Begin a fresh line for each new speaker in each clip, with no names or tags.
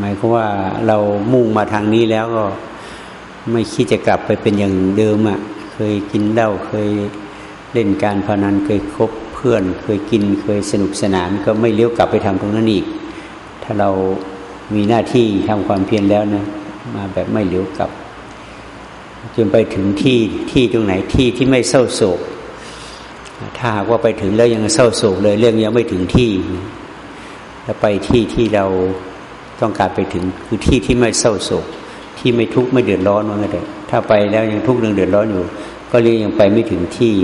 หมายความว่าเรามุ่งมาทางนี้แล้วก็ไม่คิดจะกลับไปเป็นอย่างเดิมอะ่ะ เคยกินเหล้าเคยเล่นการพนันเคยคบเพื่อน เคยกินเคยสนุกสนาน ก็ไม่เลี้ยวกลับไปทำตรงนั้นอีก ถ้าเรามีหน้าที่ทำความเพียรแล้วนะมาแบบไม่เลี้ยวกลับ จนไปถึงที่ที่ตรงไหนที่ที่ไม่เศร้าโศก ถ้าหากว่าไปถึงแล้วยังเศร้าโศกเลยเรื่องยังไม่ถึงที่แล้วไปที่ที่เรา ต้องการไปถึงคือที่ที่ไม่เศร้าโศก ที่ไม่ทุกข์ไม่เดือดร้อนว่าไงแต่ถ้าไปแล้วยังทุกข์เดือดร้อนอยู่ ก็เรียกยังไปไม่ถึงที่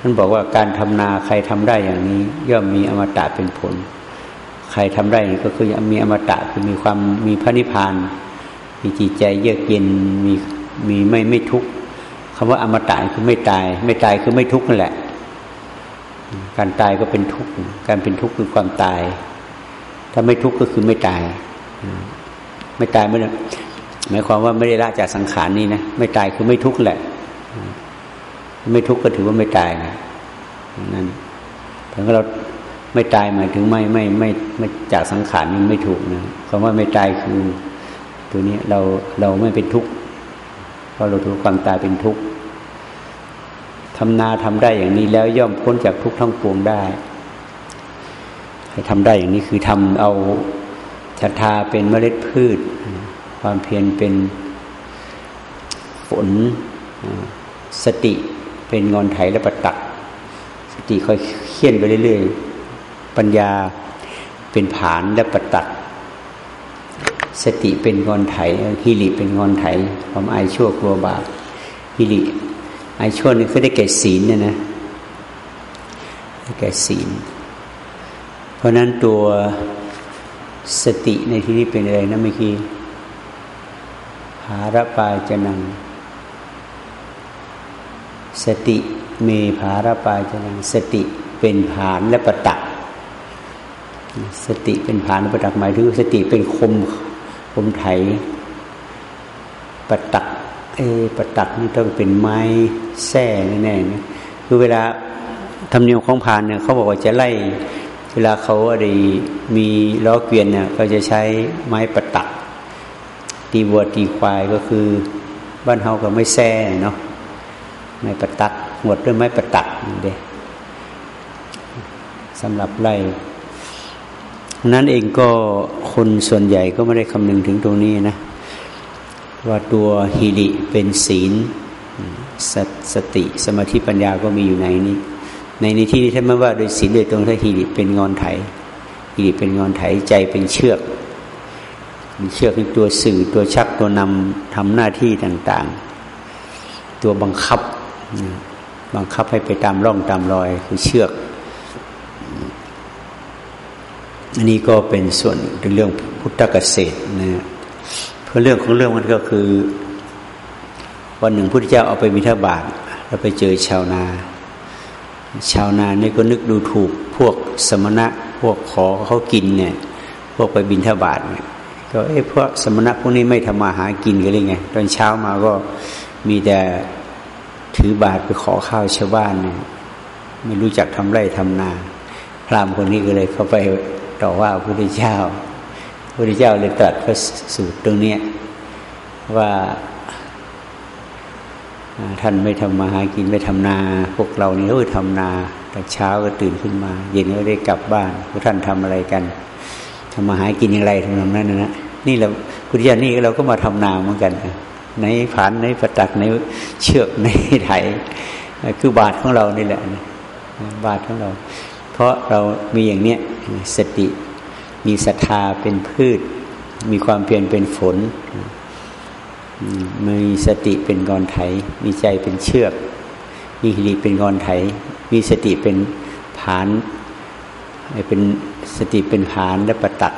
ท่านบอกว่าการทำนาใครทำได้อย่างนี้ ย่อมมีอมตะเป็นผล ใครทำได้ก็คือมีอมตะคือมีความมีพระนิพพาน มีจิตใจเยือกเย็นมีมีไม่ไม่ทุกข์คำว่าอมตะคือไม่ตาย ไม่ตายคือไม่ทุกข์นั่นแหละ การตายก็เป็นทุกข์ การเป็นทุกข์คือความตาย ถ้าไม่ทุกข์ก็คือไม่ตาย ไม่ตายไม่หมายความว่าไม่ได้ละจากสังขารนี้นะไม่ตายคือไม่ทุกข์แหละ ไม่ทุกข์ก็ถือว่าไม่ตายนะนั่นถึงเราไม่ตายหมายถึงไม่ไม่ไม่ไม่จากสังขารนี้ไม่ถูกนะคำว่าไม่ตายคือ ตัวนี้เราเราไม่เป็นทุกข์เพราะเราถือความตายเป็นทุกข์ทำนาทำได้อย่างนี้แล้วย่อมพ้นจากทุกข์ทั้งปวงได้ ทำได้อย่างนี้คือทำเอาศรัทธาเป็นเมล็ดพืช ความเพียรเป็นฝนสติเป็นงอนไถและประตัก สติค่อยเคี่ยนไปเรื่อยๆ ปัญญาเป็นผานและประตัก สติเป็นงอนไถฮิริเป็นงอนไถ ความอายชั่วกลัวบาปฮิริอายชั่วนี่คือได้แก่ศีลเนี่ยนะได้แก่ศีล เพราะนั้นตัวสติในที่นี้เป็นอะไรนะเมื่อกี้หาระปาจนัง สติเมภาระปายจนัง สติเป็นผานและประตัก สติเป็นผานและประตักหมายถึงสติเป็นคมคมไถประตักเอประตักนี่ต้องเป็นไม้แส้แน่ๆนะคือเวลาทำเนียมของผานเนี่ยเขาบอกว่าจะไล่ เวลาเขาอะไรมีล้อเกวียนเนี่ยเขาจะใช้ไม้ประตัก ตีวัวตีควายก็คือบ้านเฮาก็ไม่แส้เนาะไม้ประตักหมดด้วยไม้ประตักนี่เด้สำหรับไล่นั้นเองก็คนส่วนใหญ่ก็ไม่ได้คำนึงถึงตรงนี้นะ ว่าตัวฮิริเป็นศีลสสติสมาธิปัญญาก็มีอยู่ในนี้ ในในที่นี้ท่านไม่ว่าโดยศีลโดยตรงถ้าฮิริเป็นงอนไถฮิริเป็นงอนไถใจเป็นเชือกเชือกเป็นตัวสื่อตัวชักตัวนำทำหน้าที่ต่างๆ ตัวบังคับ บังคับให้ไปตามร่องตามรอยคือเชือก อันนี้ก็เป็นส่วนเรื่องพุทธเกษตรนะเพราะเรื่องของเรื่องมันก็คือ วันหนึ่งพระพุทธเจ้าเอาไปมิถบาทเราไปเจอชาวนา ชาวนานี่ก็นึกดูถูกพวกสมณะพวกขอเขากินเนี่ย พวกไปบินทบาทเนี่ยก็เอ้พวกสมณะพวกนี้ไม่ทำมาหากินกันเลยไงตอนเช้ามาก็มีแต่ถือบาตรไปขอข้าวชาวบ้านเนี่ยไม่รู้จักทำไร่ทำนา พราหมณ์คนนี้ก็เลยเข้าไปต่อว่าพระพุทธเจ้าพระพุทธเจ้าเลยตรัสพระสูตรตรงนี้ว่า ท่านไม่ทำมาหากินไม่ทำนา พวกเรานี่เออทำนาแต่เช้าก็ตื่นขึ้นมา เย็นก็ได้กลับบ้านพวกท่านทำอะไรกันทำมาหากินอย่างไรทำนองนั้นนะนี่เราพุทธเจ้านี่เราก็มาทำนาเหมือนกันในผานในประตักในเชือกในไถคือบาทของเรานี่แหละบาทของเรา เพราะเรามีอย่างเนี้ยสติ มีศรัทธาเป็นพืช มีความเพียรเป็นฝน มีสติเป็นกรไถ มีใจเป็นเชือก มีหิริเป็นกรไถ มีสติเป็นผานเป็นสติเป็นผานและประตัก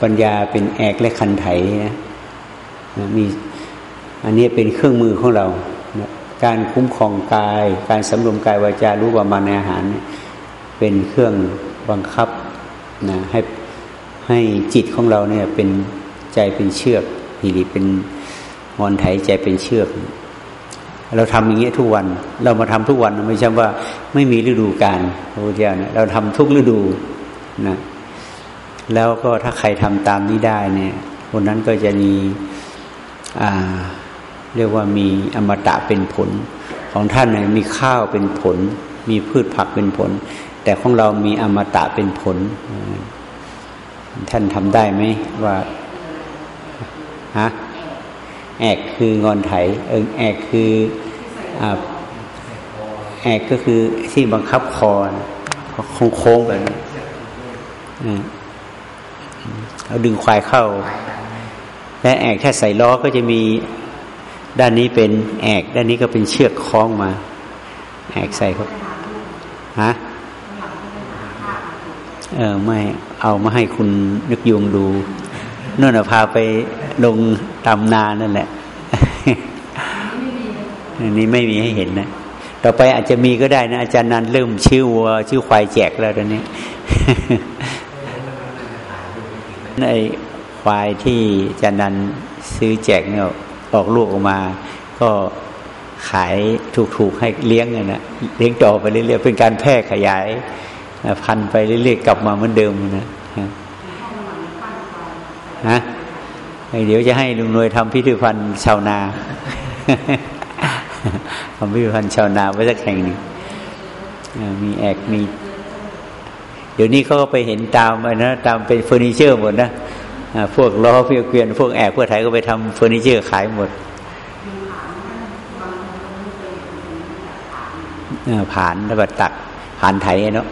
ปัญญาเป็นแอกและคันไถนะมีอันนี้เป็นเครื่องมือของเรา การคุ้มครองกาย การสำรวมกายวาจารู้ประมาณในอาหาร เป็นเครื่องบังคับนะให้ให้จิตของเราเนี่ยเป็น ใจเป็นเชือกหิริเป็นงอนไถใจเป็นเชือก เราทำอย่างเงี้ยทุกวัน เรามาทำทุกวันไม่ใช่ว่าไม่มีฤดูกาลพระพุทธเจ้าเนี่ยเราทำทุกฤดูนะแล้วก็ถ้าใครทำตามนี้ได้เนี่ยคนนั้นก็จะมีเรียกว่ามีอมตะเป็นผล ของท่านเนี่ยมีข้าวเป็นผล มีพืชผักเป็นผล แต่ของเรามีอมตะเป็นผล ท่านทำได้ไหมว่า ฮะแอกคืองอนไถเอแอกคือแอกก็คือที่บังคับคอโค้งๆแบบนี้เอาดึงควายเข้า และแอกถ้าใส่ล้อก็จะมีด้านนี้เป็นแอกด้านนี้ก็เป็นเชือกคล้องมา แอกใส่เขาฮะเออไม่เอามาให้คุณนึกยงดู นู่นพาไปลงตำนานั่นแหละอันนี้ไม่มีให้เห็นนะต่อไปอาจจะมีก็ได้นะอาจารย์นันเริ่มชื่อวัวชื่อควายแจกแล้วตอนนี้ในควายที่อาจารย์นันซื้อแจกเนี่ยออกลูกออกมา ก็ขายถูกๆให้เลี้ยงเนะเลี้ยงต่อไปเรื่อยๆเป็นการแพร่ขยายพันไปเรื่อยๆกลับมาเหมือนเดิมนะ ฮะเดี๋ยวจะให้ลุงนวยทำพิธีพันธ์ชาวนาทำพิธีพันธ์ชาวนาไว้สักแห่งหนึ่งมีแอกมี เดี๋ยวนี้เขาก็ไปเห็นตามนะตามเป็นเฟอร์นิเจอร์หมดนะพวกล้อเพียเกวียนพวกแอกพวกไทยก็ไปทำเฟอร์นิเจอร์ขายหมดผ่านแล้วก็ตักผ่านไทยเนาะ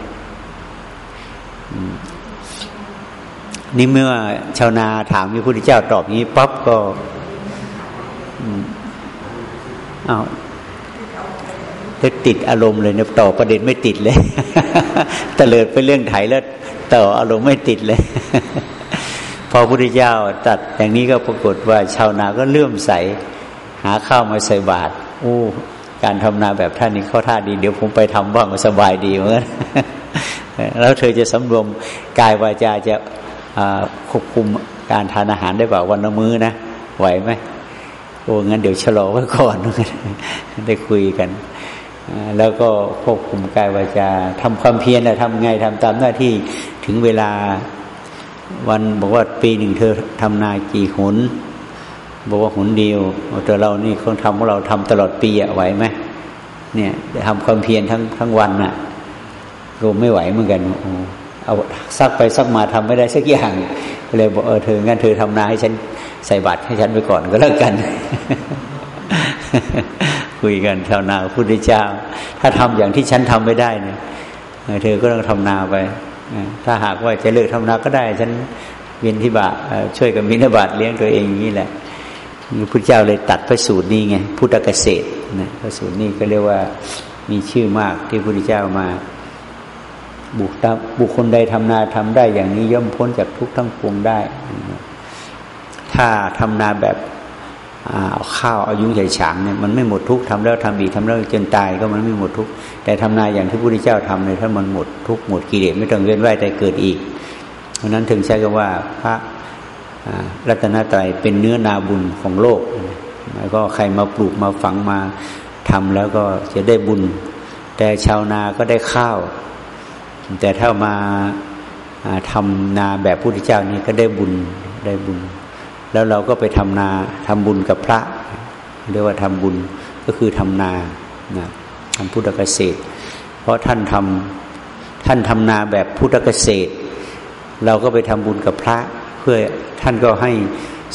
นี่เมื่อชาวนาถามพระพุทธเจ้าตอบนี้ปั๊บก็เอาจะติดอารมณ์เลยเนี่ยต่อประเด็นไม่ติดเลยตะเลิดไปเรื่องไถแล้วต่ออารมณ์ไม่ติดเลย พอพระพุทธเจ้าตัดอย่างนี้ก็ปรากฏว่า ชาวนาก็เลื่อมใส หาข้าวมาใส่บาตรโอ้การทำนาแบบท่านนี้เข้าท่าดี เดี๋ยวผมไปทำบ้างสบายดีเหมือนแล้วเธอจะสำรวมกายวาจาจะ ควบคุมการทานอาหารได้แบบวันละมื้อนะไหวไหมโอ้งั้นเดี๋ยวชะลอไว้ก่อนได้คุยกัน แล้วก็ควบคุมกายวาจาทำความเพียรนะทำไงทำตามหน้าที่ถึงเวลาวันบอกว่าปีหนึ่งเธอทำนากี่หนบอกว่าหนเดียวแต่เรานี่เขาทำของเราทำตลอดปีอะไหวไหมเนี่ยทำความเพียรทั้งทั้งวันน่ะรวมไม่ไหวเหมือนกัน เอาซักไปซักมาทำไม่ได้สักอย่างเลยบอกเออเธองั้นเธอทำนาให้ฉันใส่บาตรให้ฉันไปก่อนก็แล้วกัน คุยกันชาวนาพุทธเจ้า ถ้าทำอย่างที่ฉันทำไม่ได้เนี่ยเธอก็ต้องทำนาไปถ้าหากว่าจะเลิกทำนาก็ได้ ฉันเวียนที่บาช่วยกับมินบาตเลี้ยงตัวเองอย่างนี้แหละพุทธเจ้าเลยตัดพระสูตรนี้ไงพุทธเกษตรนะพระสูตรนี้ก็เรียกว่ามีชื่อมากที่พระพุทธเจ้ามา บุคบุคคลใดทำนาทำได้อย่างนี้ย่อมพ้นจากทุกข์ทั้งปวงได้ ถ้าทำนาแบบเอาข้าวอายุใหญ่ฉางเนี่ยมันไม่หมดทุกข์ทำแล้วทำอีกทำแล้วจนตายก็มันไม่หมดทุกข์แต่ทำนาอย่างที่พระพุทธเจ้าทำเนี่ยถ้ามันหมดทุกข์หมดกิเลสไม่ต้องเวียนว่ายแต่เกิดอีก เพราะนั้นถึงใช้คำว่าพระรัตนตรัยเป็นเนื้อนาบุญของโลกแล้วก็ใครมาปลูกมาฝังมาทำแล้วก็จะได้บุญ แต่ชาวนาก็ได้ข้าว แต่ถ้ามาทำนาแบบพุทธเจ้านี่ก็ได้บุญได้บุญ แล้วเราก็ไปทำนาทำบุญกับพระ เรียกว่าทำบุญก็คือทำนานะทำพุทธเกษตร เพราะท่านทำท่านทำนาแบบพุทธเกษตร เราก็ไปทำบุญกับพระ เพื่อท่านก็ให้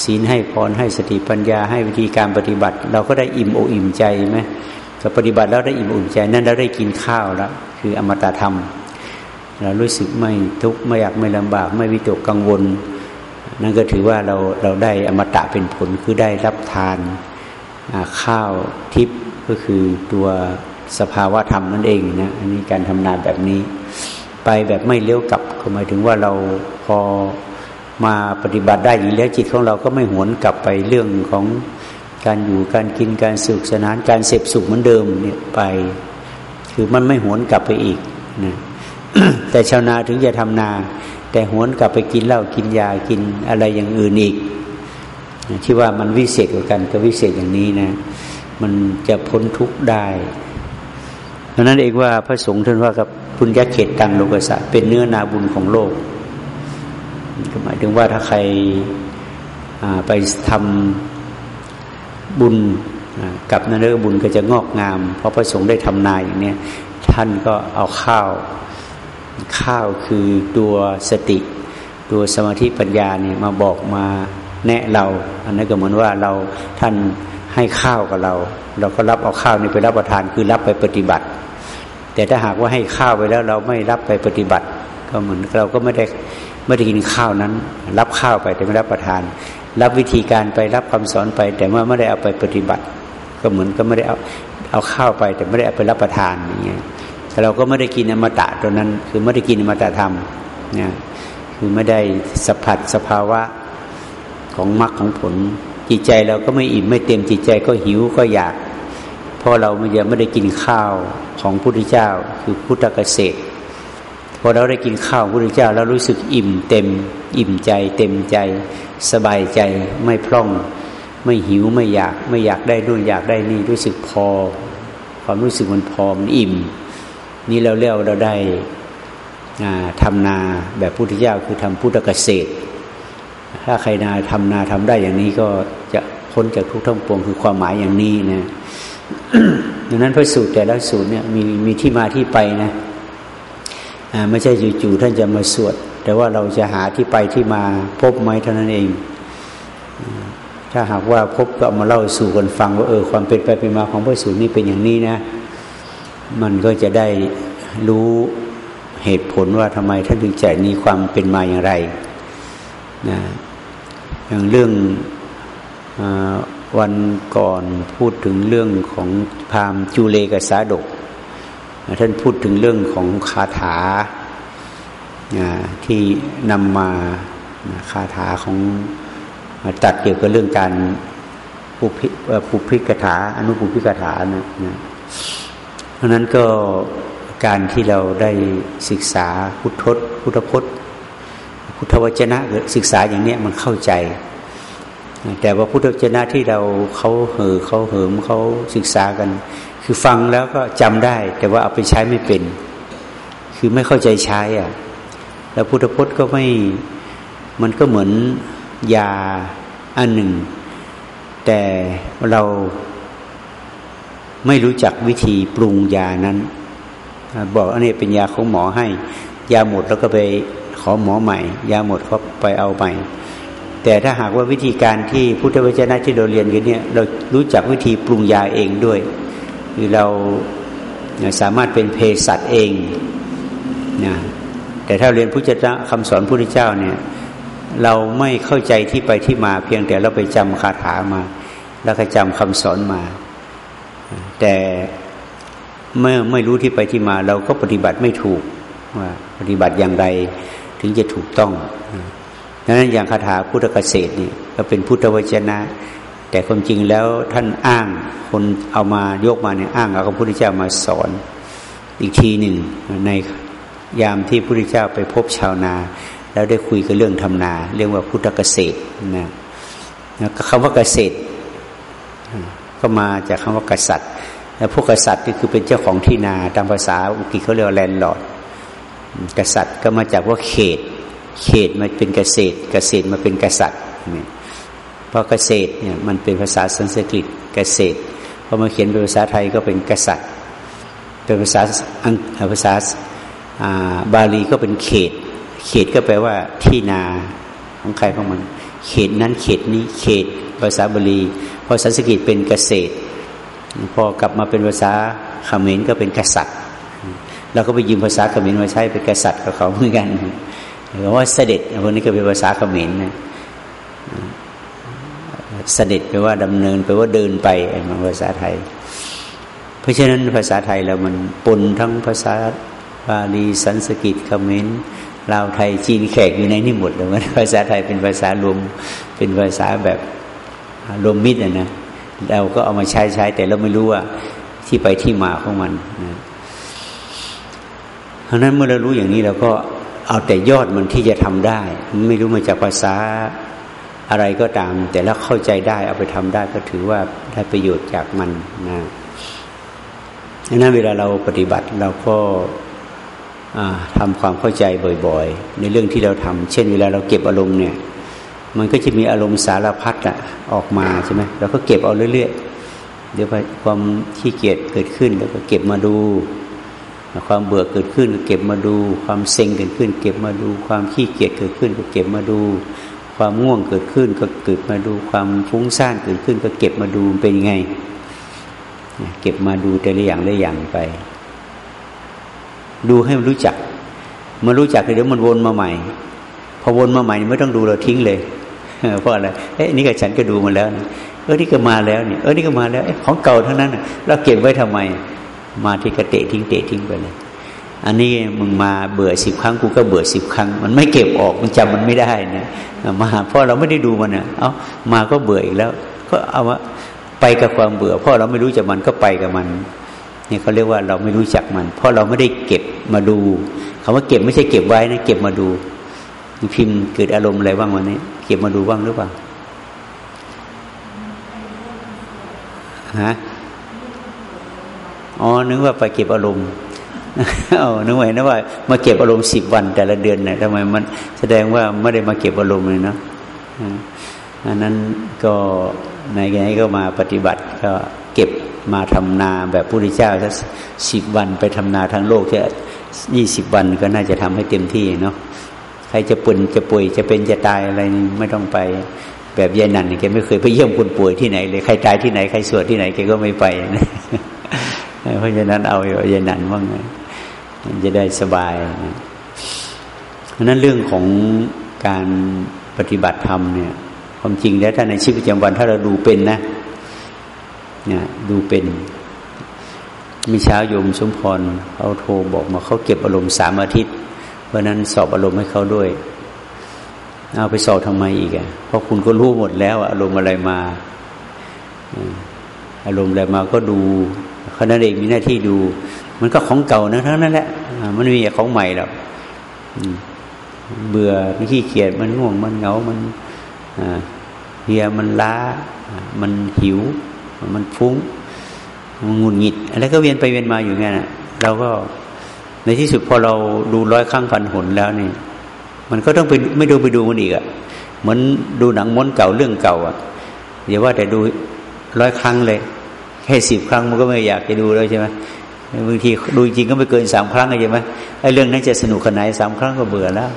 ศีลให้พรให้สติปัญญาให้วิธีการปฏิบัติ เราก็ได้อิ่มอกอิ่มใจไหมก็ปฏิบัติแล้วได้อิ่มอกอิ่มใจนั่นเราได้กินข้าวแล้ว คืออมตะธรรม เรารู้สึกไม่ทุกข์ไม่อยากไม่ลำบาก ไม่วิตกกังวล นั่นก็ถือว่าเราเราได้อมตะเป็นผลคือได้รับทานข้าวทิพย์ก็คือตัวสภาวะธรรมนั่นเองนะอันนี้การทำนานแบบนี้ ไปแบบไม่เลี้ยวกลับก็หมายถึงว่าเราพอมาปฏิบัติได้อย่างแล้วจิตของเราก็ไม่หวนกลับไปเรื่องของการอยู่การกินการสุขสนานการเสพสุขเหมือนเดิมเนี่ยไป คือมันไม่หวนกลับไปอีกนะ แต่ชาวนาถึงจะทำนา แต่หวนกลับไปกินเหล้ากินยากินอะไรอย่างอื่นอีกที่ว่ามันวิเศษกว่ากันก็วิเศษอย่างนี้นะ มันจะพ้นทุกข์ได้ดังนั้นเองว่าพระสงฆ์ท่านว่ากับปุญญเขตตังโลกสะเป็นเนื้อนาบุญของโลกหมายถึงว่าถ้าใครไปทำบุญกับนั่นเรื่องบุญก็จะงอกงาม เพราะพระสงฆ์ได้ทำนายอย่างนี้ท่านก็เอาข้าว ข้าวคือตัวสติ ตัวสมาธิปัญญาเนี่ยมาบอกมาแนะเรา อันนั้นก็เหมือนว่าเราท่านให้ข้าวกับเรา เราก็รับเอาข้าวนี้ไปรับประทานคือรับไปปฏิบัติ แต่ถ้าหากว่าให้ข้าวไปแล้วเราไม่รับไปปฏิบัติ ก็เหมือนเราก็ไม่ได้ไม่ได้กินข้าวนั้น รับข้าวไปแต่ไม่รับประทาน รับวิธีการไปรับคำสอนไป แต่ว่าไม่ได้เอาไปปฏิบัติ ก็เหมือนก็ไม่ได้เอาเอาข้าวไป แต่ไม่ได้เอาไปรับประทานอย่างเงี้ย แต่เราก็ไม่ได้กินอมตะตัวนั้น คือไม่ได้กินอมตะธรรมนี่ยคือไม่ได้สัมผัสสภาวะของมรรคของผล จิตใจเราก็ไม่อิ่มไม่เต็มจิตใจก็หิวก็อยาก เพราะเราไม่ยังไม่ได้กินข้าวของพระพุทธเจ้า คือพุทธเกษตรพอเราได้กินข้าวพระพุทธเจ้า แล้วรู้สึกอิ่มเต็ม อิ่มใจ เต็มใจ สบายใจไม่พร่อง ไม่หิวไม่อยาก ไม่อยากได้นู่นอยากได้นี่รู้สึกพอ ความรู้สึกมันพอมันอิ่ม นี่เราเรียกเราได้ทำนาแบบพุทธเจ้าคือทำพุทธเกษตร ถ้าใครนาทำนาทำได้อย่างนี้ก็จะพ้นจากทุกข์ทั้งปวงคือความหมายอย่างนี้นะดังนั้นพระสูตรแต่ละสูตรเนี่ยมีมีที่มาที่ไปนะไม่ใช่จู่ๆท่านจะมาสวด แต่ว่าเราจะหาที่ไปที่มาพบไหมเท่านั้นเอง ถ้าหากว่าพบก็มาเล่าสู่กันฟังว่าเออความเป็นไปเป็นมาของพระสูตรนี้เป็นอย่างนี้นะ มันก็จะได้รู้เหตุผลว่าทำไมท่านถึงใจนี้ความเป็นมาอย่างไรนะอย่างเรื่องอวันก่อนพูดถึงเรื่องของพามจูเลกสาดก ท่านพูดถึงเรื่องของคาถาที่นำมาคาถาของตัดเกี่ยวกับเรื่องการปุพิกถา อนุปุพิกถานะนะ เพราะนั้นก็การที่เราได้ศึกษาพุทธพุทธพจน์ พุทธวจนะศึกษาอย่างนี้มันเข้าใจ แต่ว่าพุทธวจนะที่เราเขาเห่อเขาเหิมเขาศึกษากัน คือฟังแล้วก็จำได้ แต่ว่าเอาไปใช้ไม่เป็น คือไม่เข้าใจใช้อะแล้วพุทธพจน์ก็ไม่มันก็เหมือนยาอันหนึ่ง แต่เรา ไม่รู้จักวิธีปรุงยานั้น บอกอันนี้เป็นยาของหมอให้ ยาหมดแล้วก็ไปขอหมอใหม่ ยาหมดเขาไปเอาใหม่ แต่ถ้าหากว่าวิธีการที่พุทธวจนะที่เราเรียนกันเนี่ยเรารู้จักวิธีปรุงยาเองด้วยคือเราสามารถเป็นเภสัชเองนะแต่ถ้าเรียนพุทธเจ้าคำสอนพุทธเจ้าเนี่ยเราไม่เข้าใจที่ไปที่มาเพียงแต่เราไปจำคาถามา แล้วก็จำคำสอนมา แต่เมื่อไม่รู้ที่ไปที่มา เราก็ปฏิบัติไม่ถูกว่าปฏิบัติอย่างไรถึงจะถูกต้องดังนั้นอย่างคาถาพุทธเกษตรนี่ก็เป็นพุทธวจนะ แต่ความจริงแล้วท่านอ้างคนเอามายกมาเนี่ยอ้างเอาพระพุทธเจ้ามาสอน อีกทีหนึ่งในยามที่พระพุทธเจ้าไปพบชาวนา แล้วได้คุยกันเรื่องทำนา เรียกว่าพุทธเกษตรนะคำว่าเกษตร ก็มาจากคำว่ากษัตริย์แล้วพวกกษัตริย์นี่คือเป็นเจ้าของที่นาตามภาษาอังกฤษเขาเรียกว่าแลนด์ลอร์ดกษัตริย์ก็มาจากว่าเขต เขตมันเป็นเกษตร เกษตรมาเป็นกษัตริย์เพราะเกษตรเนี่ยมันเป็นภาษาสันสกฤตเกษตรพอมาเขียนเป็นภาษาไทยก็เป็นกษัตริย์เป็นภาษาอังภาษาบาลีก็เป็นเขต เขตก็แปลว่าที่นาของใครของมัน เขตนั้นเขตนี้เขต ภาษาบาลีพอสันสกฤตเป็นเกษตร พอกลับมาเป็นภาษาเขมรก็เป็นกษัตริย์เราก็ไปยืมภาษาเขมรมาใช้เป็นกษัตริย์กับเขาเหมือนกันหรือว่าเสด็จพวกนี้ก็เป็นภาษาเขมรนะเสด็จแปลว่าดำเนินแปลว่าเดินไปมันภาษาไทย เพราะฉะนั้นภาษาไทยเรามันปนทั้งภาษาบาลีสันสกฤตเขมรลาวไทยจีนแขกอยู่ในนี่หมดเลยมันภาษาไทยเป็นภาษารวมเป็นภาษาแบบ รวมมิตรนะ เราก็เอามาใช้ใช้ แต่เราไม่รู้ว่าที่ไปที่มาของมันนะเพราะนั้นเมื่อเรารู้อย่างนี้เราก็เอาแต่ยอดมันที่จะทำได้ ไม่รู้มาจากภาษาอะไรก็ตาม แต่แล้วเข้าใจได้เอาไปทำได้ก็ถือว่าได้ประโยชน์จากมันนะดังนั้นเวลาเราปฏิบัติเราก็ทำความเข้าใจบ่อย ๆ ในเรื่องที่เราทำเช่น เวลาเราเก็บอารมณ์เนี่ย มันก็จะมีอารมณ์สารพัดอะออกมาใช่ไหมเราก็เก็บเอาเรื่อยๆ เดี๋ยวความขี้เกียจเกิดขึ้นแล้วก็เก็บมาดู ความเบื่อเกิดขึ้นก็เก็บมาดู ความเซ็งเกิดขึ้น เก็บมาดู ความขี้เกียจเกิดขึ้นก็เก็บมาดู ความง่วงเกิดขึ้นก็เกิดมาดู ความฟุ้งซ่านเกิดขึ้น ก็เก็บมาดูเป็นยังไง เก็บมาดูแต่ละอย่างละอย่างไป ดูให้มันรู้จักมันรู้จักเดี๋ยวมันวนมาใหม่พอวนมาใหม่ไม่ต้องดูเราทิ้งเลย เพราะอะไรเอ๊ะนี่กับฉันก็ดูมาแล้วเออนี่ก็มาแล้วนี่เออนี่ก็มาแล้วของเก่าทั้งนั้นเราเก็บไว้ทำไม มาที่กระเตะทิ้งเตะทิ้งไปเลย อันนี้มึงมาเบื่อสิบครั้งกูก็เบื่อสิบครั้ง มันไม่เก็บออกมันจำมันไม่ได้นะมาเพราะเราไม่ได้ดูมันนะเอามาก็เบื่ออีกแล้ว ก็เอาว่าไปกับความเบื่อ เพราะเราไม่รู้จักมันก็ไปกับมันนี่เขาเรียกว่าเราไม่รู้จักมัน เพราะเราไม่ได้เก็บมาดูคำว่าเก็บไม่ใช่เก็บไว้นะเก็บมาดูพิมพ์เกิดอารมณ์อะไรบ้างวันนี้ เก็บมาดูบ้างหรือเปล่าฮะอ๋อนึกว่าไปเก็บอารมณ์เออนึกไว้นะว่ามาเก็บอารมณ์สิบวันแต่ละเดือนเนี่ยทำไมมันแสดงว่าไม่ได้มาเก็บอารมณ์เลยเนาะอันนั้นก็ในไงก็มาปฏิบัติก็เก็บมาทำนาแบบพระพุทธเจ้าสักสิบวันไปทำนาทั้งโลกแค่ยี่สิบวันก็น่าจะทำให้เต็มที่เนาะ ใครจะป่นจะป่วยจะเป็นจะตายอะไรไม่ต้องไป แบบยายนันแกไม่เคยไปเยี่ยมคนป่วยที่ไหนเลยใครตายที่ไหนใครสวดที่ไหนแกก็ไม่ไปนะเพราะฉะนั้นเอายายนันว่างจะได้สบายนะเพราะนั้นเรื่องของการปฏิบัติธรรมเนี่ยความจริงแล้วถ้าในชีวิตประจำวันถ้าเราดูเป็นนะเนี่ยดูเป็นมีเช้าโยมสมพรเขาโทรบอกมาเขาเก็บอารมณ์สามอาทิตย์ เพราะนั้นสอบอารมณ์ให้เขาด้วย เอาไปสอบทำไมอีกอะเพราะคุณก็รู้หมดแล้ว อารมณ์อะไรมา อารมณ์อะไรมาก็ดูคณะเองมีหน้าที่ดู มันก็ของเก่านะทั้งนั้นแหละมันมีของใหม่หรอกเบื่อมันขี้เกียจมันง่วงมันเหงา มันเฮียมันล้า มันหิว มันฟุ้งมันงุนหงิด อะไรก็เวียนไปเวียนมาอยู่งั้นเราก็ ในที่สุดพอเราดูร้อยครั้งพันหนแล้วนี่ มันก็ต้องไปไม่ดูไปดูมันอีกอะ่ะเหมือนดูหนังม้วนเก่าเรื่องเก่าอะ่ะอย่าว่าแต่ดูร้อยครั้งเลย แค่สิบครั้งมันก็ไม่อยากจะดูแล้วใช่ไหมบางทีดูจริงก็ไม่เกินสามครั้งใช่ไหมไอ้เรื่องนั้นจะสนุกขนาดสามครั้งก็เบื่อแล้ว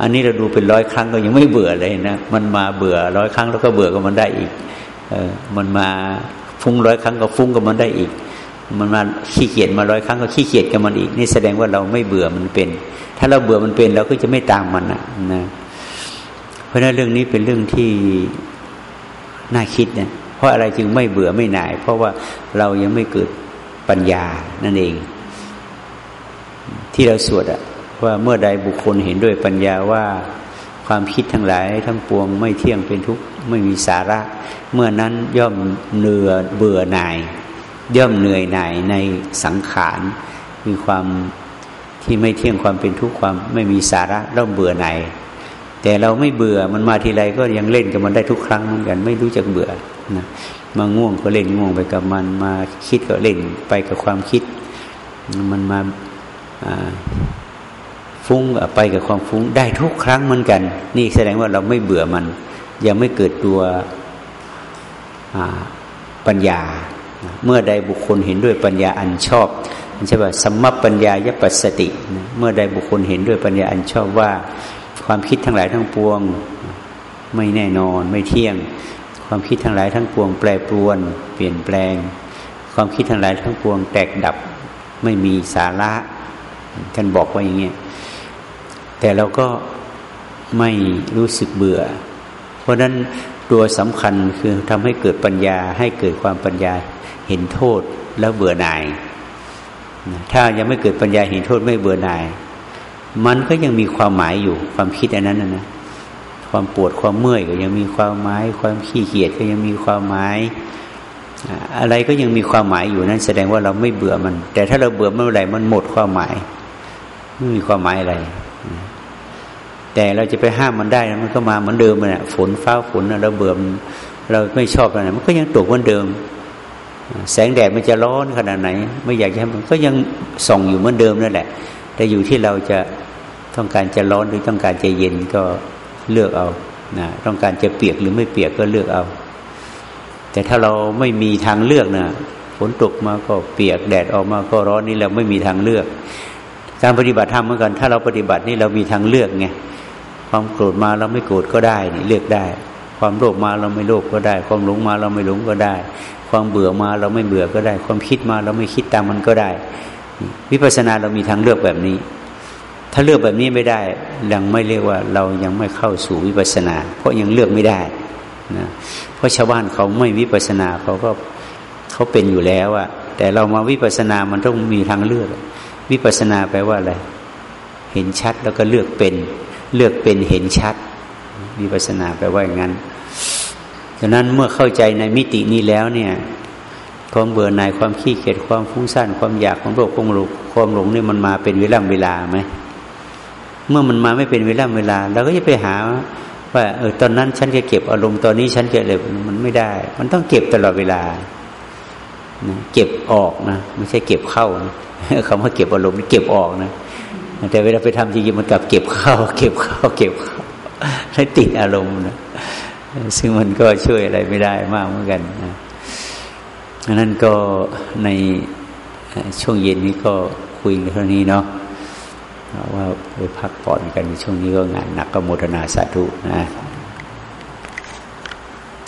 อันนี้เราดูเป็นร้อยครั้งก็ยังไม่เบื่อเลยนะมันมาเบื่อร้อยครั้งแล้วก็เบื่อกับมันได้อีกเออมันมาฟุ้งร้อยครั้งก็ฟุ้งกับมันได้อีก มันมาขี้เกียจมาร้อยครั้งก็ขี้เกียจกับมันอีก นี่แสดงว่าเราไม่เบื่อมันเป็น ถ้าเราเบื่อมันเป็นเราก็จะไม่ตามมันนะนะเพราะนั้นเรื่องนี้เป็นเรื่องที่น่าคิดเนี่ยเพราะอะไรจึงไม่เบื่อไม่หน่าย เพราะว่าเรายังไม่เกิดปัญญานั่นเอง ที่เราสวดอะว่าเมื่อใดบุคคลเห็นด้วยปัญญาว่าความคิดทั้งหลายทั้งปวงไม่เที่ยงเป็นทุกข์ไม่มีสาระ เมื่อนั้นย่อมเหนื่อเบื่อหน่าย ย่อมเหนื่อยหน่ายในสังขาร มีความที่ไม่เที่ยงความเป็นทุกข์ความไม่มีสาระเริ่มเบื่อหน่ายแต่เราไม่เบื่อมันมาทีไรก็ยังเล่นกับมันได้ทุกครั้งเหมือนกัน ไม่รู้จักเบื่อนะมาง่วงก็เล่นง่วงไปกับมันมาคิดก็เล่นไปกับความคิด มันมาฟุ้งไปกับความฟุ้งได้ทุกครั้งเหมือนกัน นี่แสดงว่าเราไม่เบื่อมัน ยังไม่เกิดตัวปัญญา เมื่อใดบุคคลเห็นด้วยปัญญาอันชอบใช่ป่ะสัมมปัญญายปัสสติ เมื่อใดบุคคลเห็นด้วยปัญญาอันชอบว่า ความคิดทั้งหลายทั้งปวงไม่แน่นอนไม่เที่ยง ความคิดทั้งหลายทั้งปวง แปรปรวน เปลี่ยนแปลง ความคิดทั้งหลายทั้งปวง แตกดับไม่มีสาระท่านบอกว่าอย่างเงี้ยแต่เราก็ไม่รู้สึกเบื่อ เพราะนั้น ตัวสำคัญคือทำให้เกิดปัญญาให้เกิดความปัญญาเห็นโทษแล้วเบื่อหน่าย ถ้ายังไม่เกิดปัญญาเห็นโทษไม่เบื่อหน่าย มันก็ยังมีความหมายอยู่ความคิดอันนั้นนะความปวดความเมื่อยก็ยังมีความหมาย ความขี้เกียจก็ยังมีความหมาย อะไรก็ยังมีความหมายอยู่นั้นแสดงว่าเราไม่เบื่อมัน แต่ถ้าเราเบื่อเมื่อไหร่มันหมดความหมายไม่มีความหมายอะไร แต่เราจะไปห้ามมันได้มันก็มาเหมือนเดิมเลยฝนฟ้าฝนเราเบื่อเราไม่ชอบอะไรมันก็ยังตกเหมือนเดิม แสงแดดมันจะร้อนขนาดไหน ไม่อยากให้มันก็ยังส่องอยู่เหมือนเดิมนั่นแหละ แต่อยู่ที่เราจะต้องการจะร้อนหรือต้องการจะเย็นก็เลือกเอานะต้องการจะเปียกหรือไม่เปียกก็เลือกเอา แต่ถ้าเราไม่มีทางเลือกนะฝนตกมาก็เปียกแดดออกมาก็ร้อนนี่เราไม่มีทางเลือก การปฏิบัติธรรมเหมือนกัน ถ้าเราปฏิบัตินี่เรามีทางเลือกไงความโกรธมาเราไม่โกรธก็ได้นี่เลือกได้ ความโลภมาเราไม่โลภก็ได้ ความหลงมาเราไม่หลงก็ได้ ความเบื่อมาเราไม่เบื่อก็ได้ ความคิดมาเราไม่คิดตามมันก็ได้ วิปัสสนาเรามีทางเลือกแบบนี้ ถ้าเลือกแบบนี้ไม่ได้ยังไม่เรียกว่าเรายังไม่เข้าสู่วิปัสสนา เพราะยังเลือกไม่ได้นะเพราะชาวบ้านเขาไม่วิปัสสนาเขาก็เขาเป็นอยู่แล้วอะแต่เรามาวิปัสสนามันต้องมีทางเลือก วิปัสนาแปลว่าอะไร เห็นชัดแล้วก็เลือกเป็น เลือกเป็นเห็นชัด วิปัสนาแปลว่าอย่างนั้นดังนั้นเมื่อเข้าใจในมิตินี้แล้วเนี่ย ความเบื่อหน่ายความขี้เกียจความฟุ้งซ่านความอยากความโลภความหลงความหลงนี่มันมาเป็นเวลาเวลาไหมเมื่อมันมาไม่เป็นเวลาเวลาเราก็จะไปหาว่าเออตอนนั้นฉันจะเก็บอารมณ์ตอนนี้ฉันจะเลยมันไม่ได้ มันต้องเก็บตลอดเวลา นะเก็บออกนะไม่ใช่เก็บเข้านะคำว่าเก็บอารมณ์เก็บออกนะแต่เวลาไปทำจริงๆมันกลับเก็บเข้า เก็บเข้า เก็บเข้าให้ติดอารมณ์นะซึ่งมันก็ช่วยอะไรไม่ได้มากเหมือนกันนะนั้นก็ในช่วงเย็นนี้ก็คุยกันเท่านี้เนาะว่าไปพักผ่อนกันในช่วงนี้ก็งานหนักก็โมทนาสาธุนะ